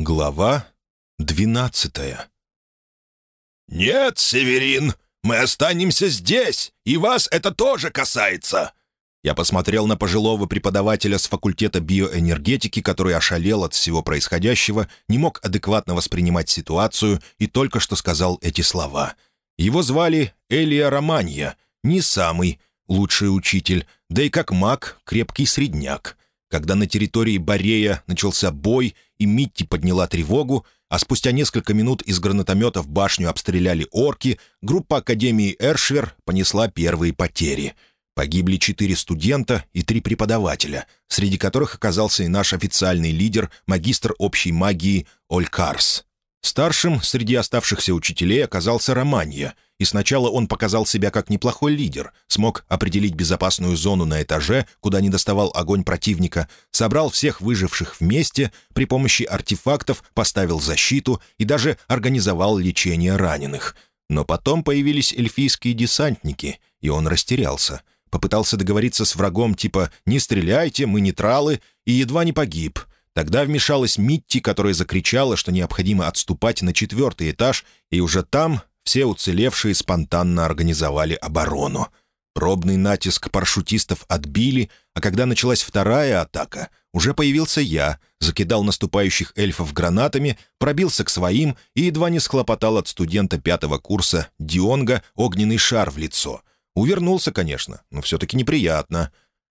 Глава двенадцатая «Нет, Северин, мы останемся здесь, и вас это тоже касается!» Я посмотрел на пожилого преподавателя с факультета биоэнергетики, который ошалел от всего происходящего, не мог адекватно воспринимать ситуацию и только что сказал эти слова. Его звали Элия Романья, не самый лучший учитель, да и как маг крепкий средняк. Когда на территории Борея начался бой и Митти подняла тревогу, а спустя несколько минут из гранатометов башню обстреляли орки, группа Академии Эршвер понесла первые потери. Погибли четыре студента и три преподавателя, среди которых оказался и наш официальный лидер, магистр общей магии Олькарс. Старшим среди оставшихся учителей оказался Романья — и сначала он показал себя как неплохой лидер, смог определить безопасную зону на этаже, куда не доставал огонь противника, собрал всех выживших вместе, при помощи артефактов поставил защиту и даже организовал лечение раненых. Но потом появились эльфийские десантники, и он растерялся. Попытался договориться с врагом типа «не стреляйте, мы нейтралы», и едва не погиб — Тогда вмешалась Митти, которая закричала, что необходимо отступать на четвертый этаж, и уже там все уцелевшие спонтанно организовали оборону. Пробный натиск парашютистов отбили, а когда началась вторая атака, уже появился я, закидал наступающих эльфов гранатами, пробился к своим и едва не схлопотал от студента пятого курса Дионга огненный шар в лицо. Увернулся, конечно, но все-таки неприятно.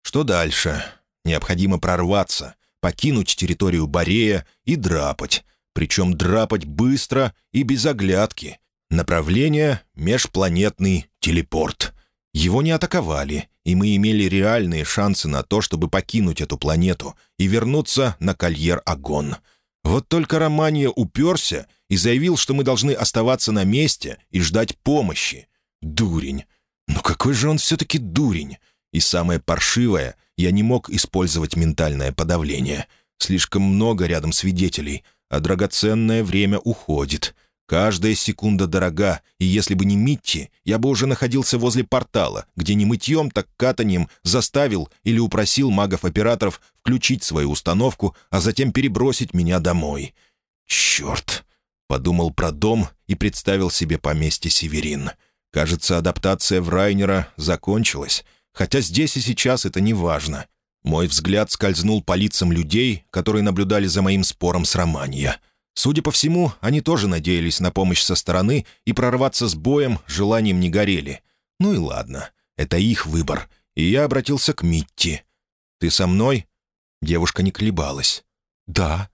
Что дальше? Необходимо прорваться, покинуть территорию Борея и драпать. Причем драпать быстро и без оглядки, Направление — межпланетный телепорт. Его не атаковали, и мы имели реальные шансы на то, чтобы покинуть эту планету и вернуться на Кольер-Агон. Вот только Романия уперся и заявил, что мы должны оставаться на месте и ждать помощи. Дурень. Ну какой же он все-таки дурень? И самое паршивое, я не мог использовать ментальное подавление. Слишком много рядом свидетелей, а драгоценное время уходит — Каждая секунда дорога, и если бы не Митти, я бы уже находился возле портала, где не мытьем, так катанием заставил или упросил магов-операторов включить свою установку, а затем перебросить меня домой. «Черт!» — подумал про дом и представил себе поместье Северин. Кажется, адаптация в Райнера закончилась, хотя здесь и сейчас это не важно. Мой взгляд скользнул по лицам людей, которые наблюдали за моим спором с Романья — Судя по всему, они тоже надеялись на помощь со стороны и прорваться с боем желанием не горели. Ну и ладно, это их выбор. И я обратился к Митти. «Ты со мной?» Девушка не колебалась. «Да».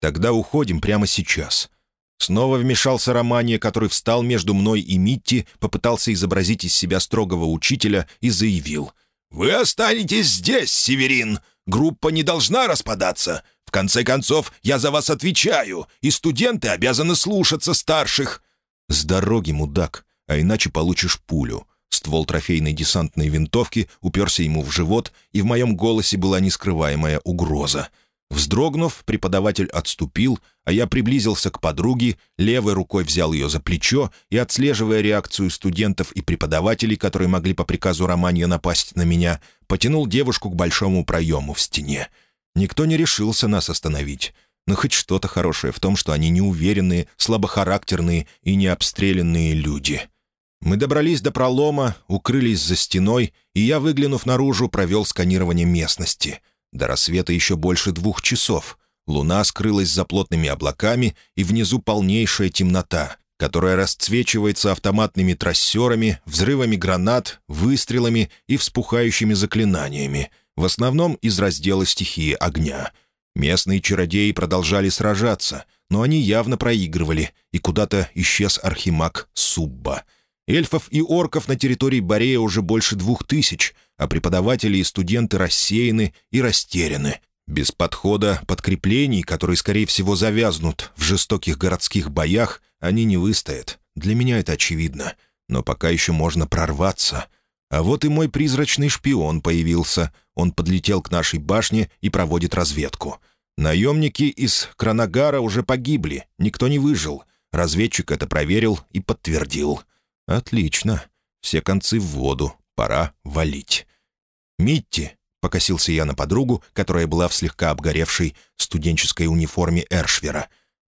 «Тогда уходим прямо сейчас». Снова вмешался Романия, который встал между мной и Митти, попытался изобразить из себя строгого учителя и заявил. «Вы останетесь здесь, Северин! Группа не должна распадаться. В конце концов, я за вас отвечаю, и студенты обязаны слушаться старших». «С дороги, мудак, а иначе получишь пулю». Ствол трофейной десантной винтовки уперся ему в живот, и в моем голосе была нескрываемая угроза. Вздрогнув, преподаватель отступил, а я приблизился к подруге, левой рукой взял ее за плечо и, отслеживая реакцию студентов и преподавателей, которые могли по приказу Романья напасть на меня, потянул девушку к большому проему в стене. Никто не решился нас остановить. Но хоть что-то хорошее в том, что они неуверенные, слабохарактерные и необстрелянные люди. Мы добрались до пролома, укрылись за стеной, и я, выглянув наружу, провел сканирование местности. До рассвета еще больше двух часов. Луна скрылась за плотными облаками, и внизу полнейшая темнота, которая расцвечивается автоматными трассерами, взрывами гранат, выстрелами и вспухающими заклинаниями — в основном из раздела стихии огня. Местные чародеи продолжали сражаться, но они явно проигрывали, и куда-то исчез архимаг Субба. Эльфов и орков на территории Борея уже больше двух тысяч, а преподаватели и студенты рассеяны и растеряны. Без подхода подкреплений, которые, скорее всего, завязнут в жестоких городских боях, они не выстоят. Для меня это очевидно. Но пока еще можно прорваться — а вот и мой призрачный шпион появился. Он подлетел к нашей башне и проводит разведку. Наемники из Кранагара уже погибли, никто не выжил. Разведчик это проверил и подтвердил. «Отлично. Все концы в воду. Пора валить». «Митти, — покосился я на подругу, которая была в слегка обгоревшей студенческой униформе Эршвера.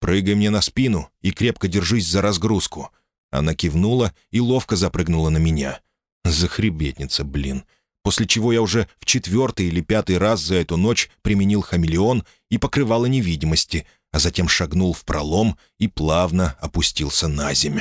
«Прыгай мне на спину и крепко держись за разгрузку». Она кивнула и ловко запрыгнула на меня. Захребетница, блин. После чего я уже в четвертый или пятый раз за эту ночь применил хамелеон и покрывало невидимости, а затем шагнул в пролом и плавно опустился на земь.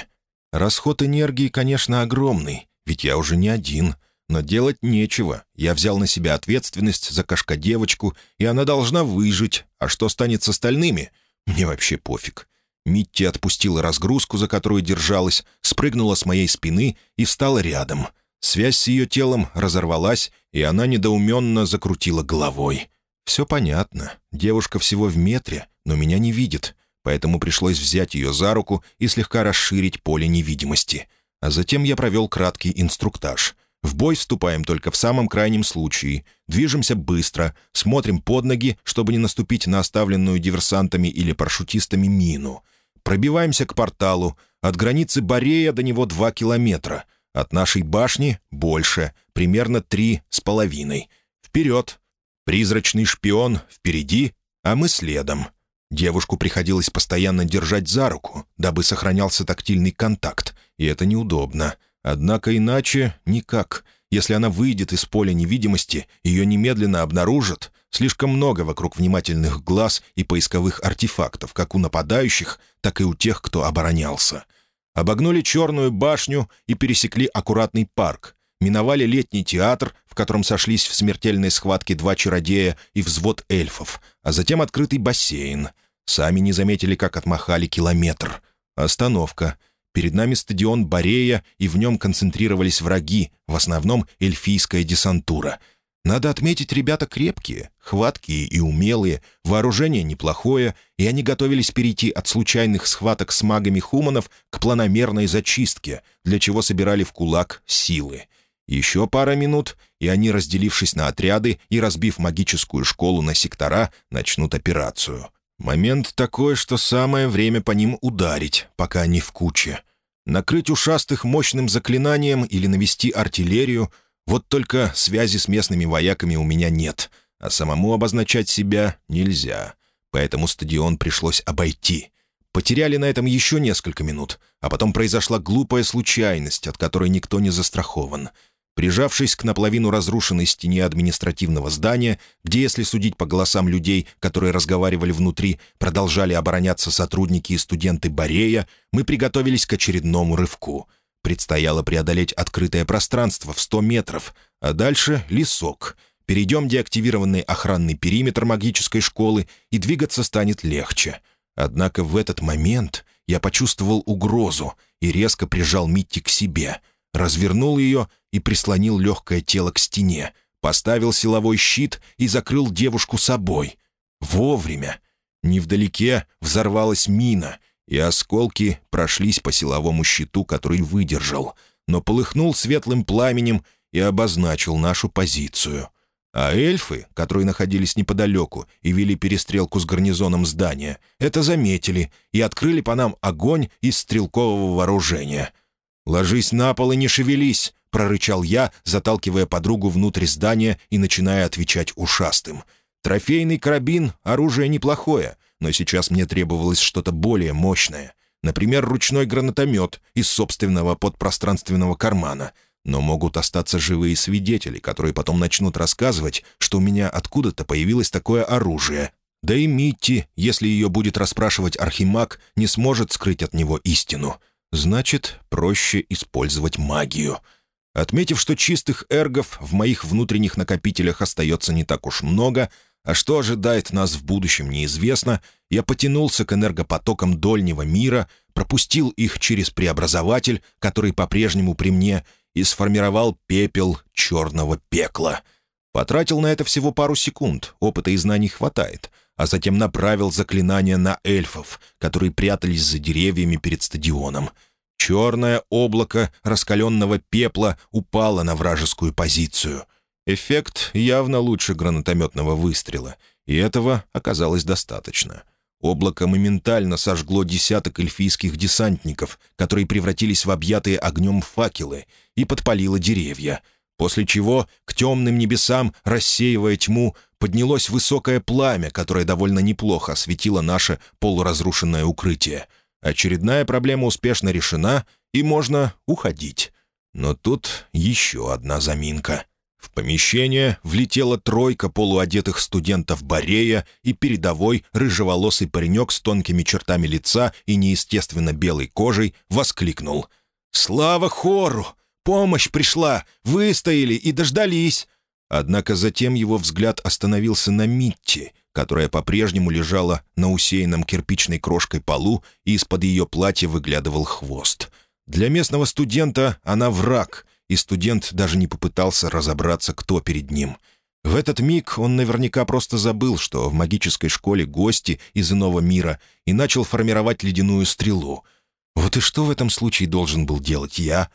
Расход энергии, конечно, огромный, ведь я уже не один — но делать нечего. Я взял на себя ответственность за кошка-девочку, и она должна выжить. А что станет с остальными? Мне вообще пофиг. Митти отпустила разгрузку, за которую держалась, спрыгнула с моей спины и встала рядом. Связь с ее телом разорвалась, и она недоуменно закрутила головой. «Все понятно. Девушка всего в метре, но меня не видит, поэтому пришлось взять ее за руку и слегка расширить поле невидимости. А затем я провел краткий инструктаж — в бой вступаем только в самом крайнем случае. Движемся быстро, смотрим под ноги, чтобы не наступить на оставленную диверсантами или парашютистами мину. Пробиваемся к порталу. От границы Борея до него два километра. От нашей башни — больше, примерно три с половиной. Вперед! Призрачный шпион впереди, а мы следом. Девушку приходилось постоянно держать за руку, дабы сохранялся тактильный контакт, и это неудобно — Однако иначе никак. Если она выйдет из поля невидимости, ее немедленно обнаружат. Слишком много вокруг внимательных глаз и поисковых артефактов, как у нападающих, так и у тех, кто оборонялся. Обогнули черную башню и пересекли аккуратный парк. Миновали летний театр, в котором сошлись в смертельной схватке два чародея и взвод эльфов, а затем открытый бассейн. Сами не заметили, как отмахали километр. Остановка — Перед нами стадион Борея, и в нем концентрировались враги, в основном эльфийская десантура. Надо отметить, ребята крепкие, хваткие и умелые, вооружение неплохое, и они готовились перейти от случайных схваток с магами хуманов к планомерной зачистке, для чего собирали в кулак силы. Еще пара минут, и они, разделившись на отряды и разбив магическую школу на сектора, начнут операцию — Момент такой, что самое время по ним ударить, пока они в куче. Накрыть ушастых мощным заклинанием или навести артиллерию — вот только связи с местными вояками у меня нет, а самому обозначать себя нельзя. Поэтому стадион пришлось обойти. Потеряли на этом еще несколько минут, а потом произошла глупая случайность, от которой никто не застрахован — Прижавшись к наполовину разрушенной стене административного здания, где, если судить по голосам людей, которые разговаривали внутри, продолжали обороняться сотрудники и студенты Борея, мы приготовились к очередному рывку. Предстояло преодолеть открытое пространство в 100 метров, а дальше — лесок. Перейдем деактивированный охранный периметр магической школы, и двигаться станет легче. Однако в этот момент я почувствовал угрозу и резко прижал Митти к себе — развернул ее и прислонил легкое тело к стене, поставил силовой щит и закрыл девушку собой. Вовремя. Невдалеке взорвалась мина, и осколки прошлись по силовому щиту, который выдержал, но полыхнул светлым пламенем и обозначил нашу позицию. А эльфы, которые находились неподалеку и вели перестрелку с гарнизоном здания, это заметили и открыли по нам огонь из стрелкового вооружения. «Ложись на пол и не шевелись!» — прорычал я, заталкивая подругу внутрь здания и начиная отвечать ушастым. «Трофейный карабин — оружие неплохое, но сейчас мне требовалось что-то более мощное. Например, ручной гранатомет из собственного подпространственного кармана. Но могут остаться живые свидетели, которые потом начнут рассказывать, что у меня откуда-то появилось такое оружие. Да и Митти, если ее будет расспрашивать Архимаг, не сможет скрыть от него истину. Значит, проще использовать магию. Отметив, что чистых эргов в моих внутренних накопителях остается не так уж много, а что ожидает нас в будущем неизвестно, я потянулся к энергопотокам дольнего мира, пропустил их через преобразователь, который по-прежнему при мне, и сформировал пепел черного пекла. Потратил на это всего пару секунд, опыта и знаний хватает, а затем направил заклинание на эльфов, которые прятались за деревьями перед стадионом. Черное облако раскаленного пепла упало на вражескую позицию. Эффект явно лучше гранатометного выстрела, и этого оказалось достаточно. Облако моментально сожгло десяток эльфийских десантников, которые превратились в объятые огнем факелы, и подпалило деревья — после чего к темным небесам, рассеивая тьму, поднялось высокое пламя, которое довольно неплохо осветило наше полуразрушенное укрытие. Очередная проблема успешно решена, и можно уходить. Но тут еще одна заминка. В помещение влетела тройка полуодетых студентов Борея и передовой рыжеволосый паренек с тонкими чертами лица и неестественно белой кожей воскликнул. «Слава хору! Помощь пришла! Выстояли и дождались!» Однако затем его взгляд остановился на Митти, которая по-прежнему лежала на усеянном кирпичной крошкой полу, и из-под ее платья выглядывал хвост. Для местного студента она враг, и студент даже не попытался разобраться, кто перед ним. В этот миг он наверняка просто забыл, что в магической школе гости из иного мира, и начал формировать ледяную стрелу. Вот и что в этом случае должен был делать я?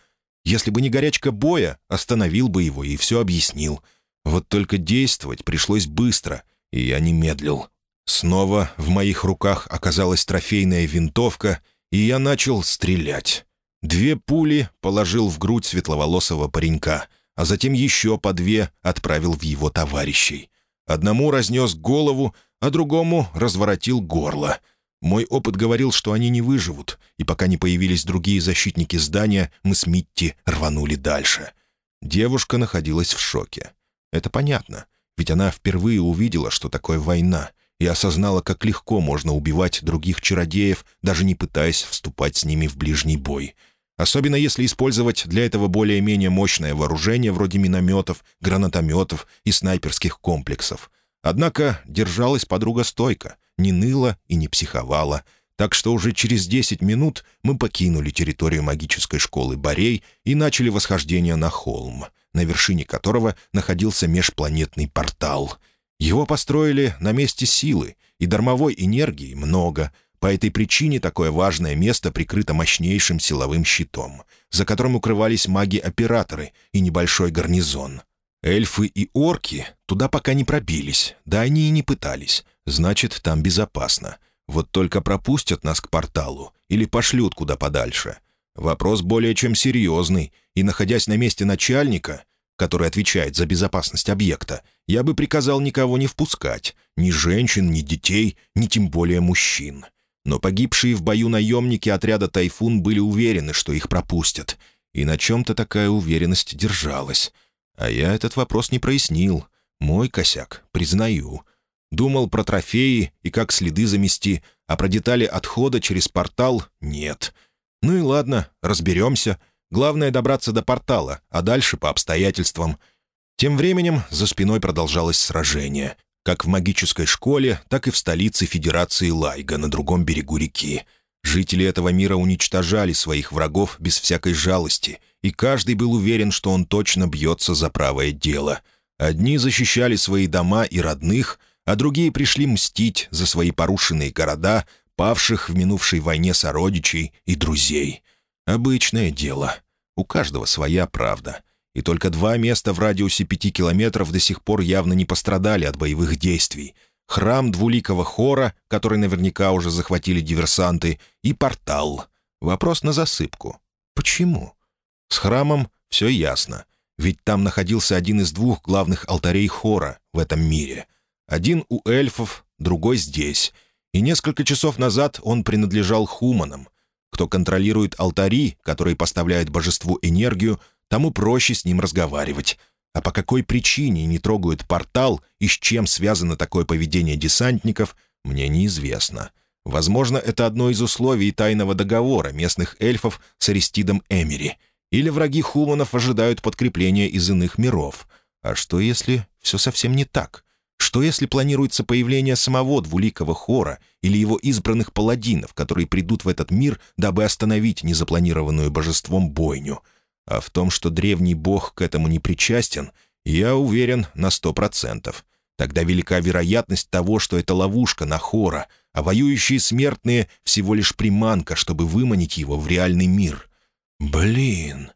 Если бы не горячка боя, остановил бы его и все объяснил. Вот только действовать пришлось быстро, и я не медлил. Снова в моих руках оказалась трофейная винтовка, и я начал стрелять. Две пули положил в грудь светловолосого паренька, а затем еще по две отправил в его товарищей. Одному разнес голову, а другому разворотил горло. Мой опыт говорил, что они не выживут, и пока не появились другие защитники здания, мы с Митти рванули дальше. Девушка находилась в шоке. Это понятно, ведь она впервые увидела, что такое война, и осознала, как легко можно убивать других чародеев, даже не пытаясь вступать с ними в ближний бой — особенно если использовать для этого более-менее мощное вооружение вроде минометов, гранатометов и снайперских комплексов. Однако держалась подруга стойко, не ныла и не психовала, так что уже через 10 минут мы покинули территорию магической школы Борей и начали восхождение на холм, на вершине которого находился межпланетный портал. Его построили на месте силы, и дармовой энергии много — по этой причине такое важное место прикрыто мощнейшим силовым щитом, за которым укрывались маги-операторы и небольшой гарнизон. Эльфы и орки туда пока не пробились, да они и не пытались. Значит, там безопасно. Вот только пропустят нас к порталу или пошлют куда подальше. Вопрос более чем серьезный, и, находясь на месте начальника, который отвечает за безопасность объекта, я бы приказал никого не впускать, ни женщин, ни детей, ни тем более мужчин. Но погибшие в бою наемники отряда «Тайфун» были уверены, что их пропустят. И на чем-то такая уверенность держалась. А я этот вопрос не прояснил. Мой косяк, признаю. Думал про трофеи и как следы замести, а про детали отхода через портал — нет. Ну и ладно, разберемся. Главное — добраться до портала, а дальше по обстоятельствам. Тем временем за спиной продолжалось сражение как в магической школе, так и в столице Федерации Лайга на другом берегу реки. Жители этого мира уничтожали своих врагов без всякой жалости, и каждый был уверен, что он точно бьется за правое дело. Одни защищали свои дома и родных, а другие пришли мстить за свои порушенные города, павших в минувшей войне сородичей и друзей. Обычное дело. У каждого своя правда — и только два места в радиусе пяти километров до сих пор явно не пострадали от боевых действий. Храм двуликого хора, который наверняка уже захватили диверсанты, и портал. Вопрос на засыпку. Почему? С храмом все ясно. Ведь там находился один из двух главных алтарей хора в этом мире. Один у эльфов, другой здесь. И несколько часов назад он принадлежал хуманам. Кто контролирует алтари, которые поставляют божеству энергию, тому проще с ним разговаривать. А по какой причине не трогают портал и с чем связано такое поведение десантников, мне неизвестно. Возможно, это одно из условий тайного договора местных эльфов с Аристидом Эмери. Или враги хуманов ожидают подкрепления из иных миров. А что, если все совсем не так? Что, если планируется появление самого двуликого хора или его избранных паладинов, которые придут в этот мир, дабы остановить незапланированную божеством бойню — а в том, что древний бог к этому не причастен, я уверен на сто процентов. Тогда велика вероятность того, что это ловушка на хора, а воюющие смертные — всего лишь приманка, чтобы выманить его в реальный мир. Блин,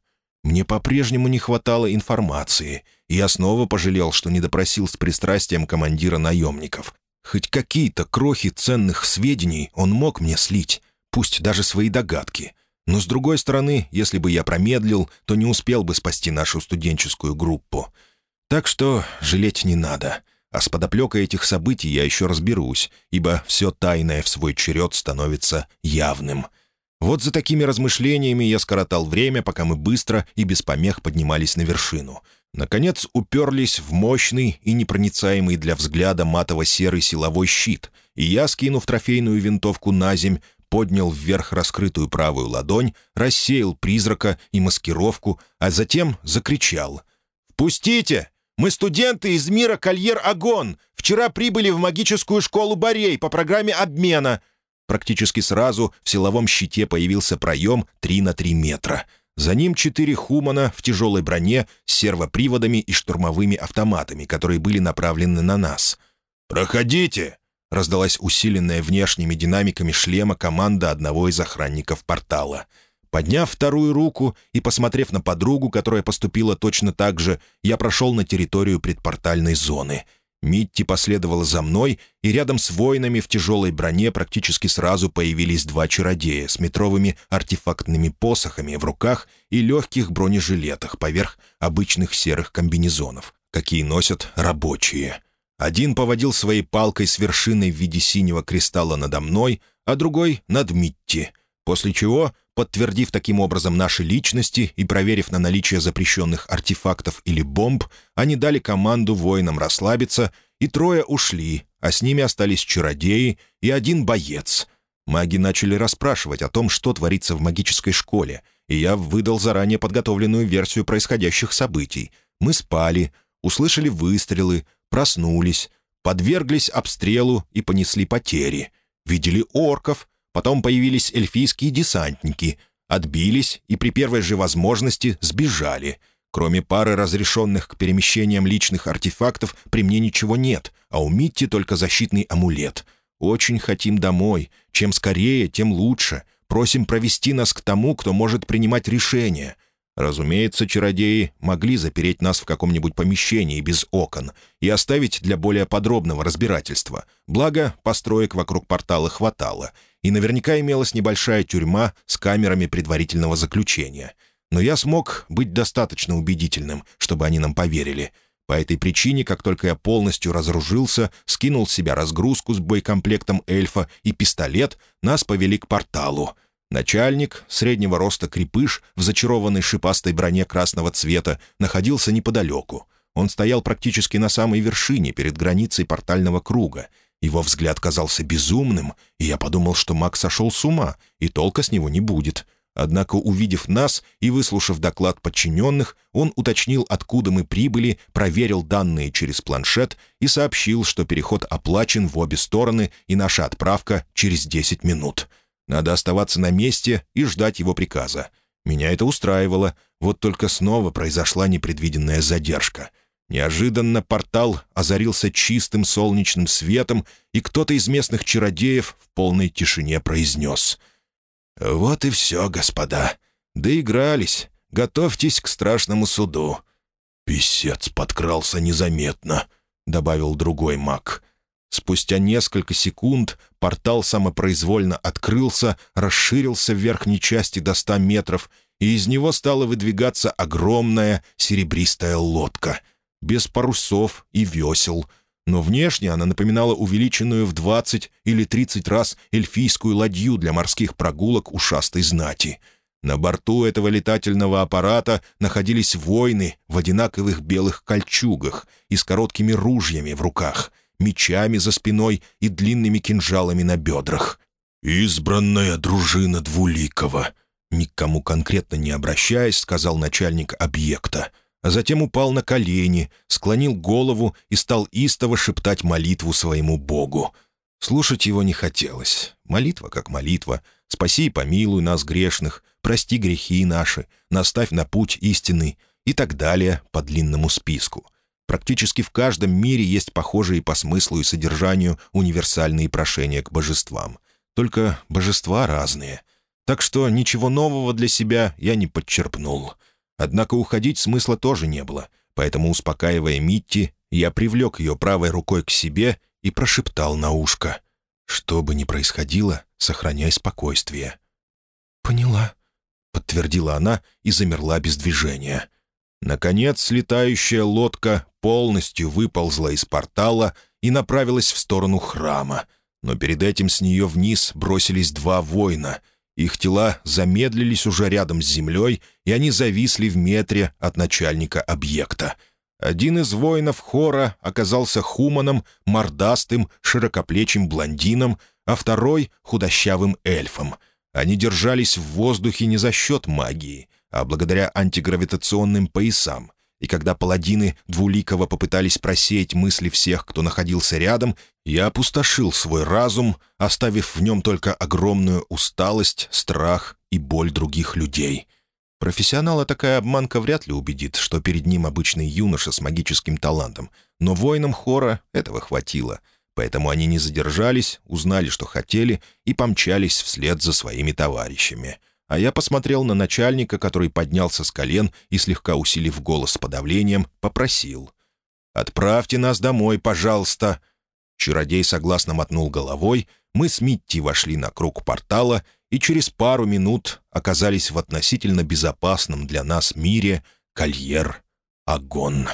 мне по-прежнему не хватало информации, и я снова пожалел, что не допросил с пристрастием командира наемников. Хоть какие-то крохи ценных сведений он мог мне слить, пусть даже свои догадки — Но, с другой стороны, если бы я промедлил, то не успел бы спасти нашу студенческую группу. Так что жалеть не надо. А с подоплекой этих событий я еще разберусь, ибо все тайное в свой черед становится явным. Вот за такими размышлениями я скоротал время, пока мы быстро и без помех поднимались на вершину. Наконец уперлись в мощный и непроницаемый для взгляда матово-серый силовой щит, и я, скинув трофейную винтовку на земь, поднял вверх раскрытую правую ладонь, рассеял призрака и маскировку, а затем закричал. «Впустите! Мы студенты из мира Кольер-Агон. Вчера прибыли в магическую школу Борей по программе обмена». Практически сразу в силовом щите появился проем 3 на 3 метра. За ним четыре хумана в тяжелой броне с сервоприводами и штурмовыми автоматами, которые были направлены на нас. «Проходите!» — раздалась усиленная внешними динамиками шлема команда одного из охранников портала — Подняв вторую руку и посмотрев на подругу, которая поступила точно так же, я прошел на территорию предпортальной зоны. Митти последовала за мной, и рядом с воинами в тяжелой броне практически сразу появились два чародея с метровыми артефактными посохами в руках и легких бронежилетах поверх обычных серых комбинезонов, какие носят рабочие. Один поводил своей палкой с вершиной в виде синего кристалла надо мной, а другой — над Митти, после чего Подтвердив таким образом наши личности и проверив на наличие запрещенных артефактов или бомб, они дали команду воинам расслабиться, и трое ушли, а с ними остались чародеи и один боец. Маги начали расспрашивать о том, что творится в магической школе, и я выдал заранее подготовленную версию происходящих событий. Мы спали, услышали выстрелы, проснулись, подверглись обстрелу и понесли потери. Видели орков — Потом появились эльфийские десантники, отбились и при первой же возможности сбежали. Кроме пары разрешенных к перемещениям личных артефактов, при мне ничего нет, а у Митти только защитный амулет. Очень хотим домой. Чем скорее, тем лучше. Просим провести нас к тому, кто может принимать решения. Разумеется, чародеи могли запереть нас в каком-нибудь помещении без окон и оставить для более подробного разбирательства. Благо, построек вокруг портала хватало — и наверняка имелась небольшая тюрьма с камерами предварительного заключения. Но я смог быть достаточно убедительным, чтобы они нам поверили. По этой причине, как только я полностью разоружился, скинул с себя разгрузку с боекомплектом эльфа и пистолет, нас повели к порталу. Начальник, среднего роста крепыш, в зачарованной шипастой броне красного цвета, находился неподалеку. Он стоял практически на самой вершине, перед границей портального круга — его взгляд казался безумным, и я подумал, что маг сошел с ума, и толка с него не будет. Однако, увидев нас и выслушав доклад подчиненных, он уточнил, откуда мы прибыли, проверил данные через планшет и сообщил, что переход оплачен в обе стороны и наша отправка через 10 минут. Надо оставаться на месте и ждать его приказа. Меня это устраивало, вот только снова произошла непредвиденная задержка — Неожиданно портал озарился чистым солнечным светом, и кто-то из местных чародеев в полной тишине произнес. «Вот и все, господа. Доигрались. Готовьтесь к страшному суду». «Песец подкрался незаметно», — добавил другой маг. Спустя несколько секунд портал самопроизвольно открылся, расширился в верхней части до ста метров, и из него стала выдвигаться огромная серебристая лодка — без парусов и весел, но внешне она напоминала увеличенную в 20 или 30 раз эльфийскую ладью для морских прогулок ушастой знати. На борту этого летательного аппарата находились воины в одинаковых белых кольчугах и с короткими ружьями в руках, мечами за спиной и длинными кинжалами на бедрах. «Избранная дружина Двуликова», никому конкретно не обращаясь, сказал начальник объекта — а затем упал на колени, склонил голову и стал истово шептать молитву своему Богу. Слушать его не хотелось. Молитва как молитва. «Спаси и помилуй нас, грешных, прости грехи наши, наставь на путь истины» и так далее по длинному списку. Практически в каждом мире есть похожие по смыслу и содержанию универсальные прошения к божествам. Только божества разные. Так что ничего нового для себя я не подчерпнул. Однако уходить смысла тоже не было, поэтому, успокаивая Митти, я привлек ее правой рукой к себе и прошептал на ушко. «Что бы ни происходило, сохраняй спокойствие». «Поняла», — подтвердила она и замерла без движения. Наконец, летающая лодка полностью выползла из портала и направилась в сторону храма. Но перед этим с нее вниз бросились два воина. Их тела замедлились уже рядом с землей, и они зависли в метре от начальника объекта. Один из воинов хора оказался хуманом, мордастым, широкоплечим блондином, а второй — худощавым эльфом. Они держались в воздухе не за счет магии, а благодаря антигравитационным поясам. И когда паладины Двуликова попытались просеять мысли всех, кто находился рядом, я опустошил свой разум, оставив в нем только огромную усталость, страх и боль других людей. Профессионала такая обманка вряд ли убедит, что перед ним обычный юноша с магическим талантом, но воинам хора этого хватило — Поэтому они не задержались, узнали, что хотели, и помчались вслед за своими товарищами. А я посмотрел на начальника, который поднялся с колен и, слегка усилив голос с подавлением, попросил. «Отправьте нас домой, пожалуйста». Чародей согласно мотнул головой, мы с Митти вошли на круг портала и через пару минут оказались в относительно безопасном для нас мире Кольер-Агон.